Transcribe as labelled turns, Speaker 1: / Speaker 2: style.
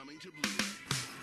Speaker 1: coming to blue.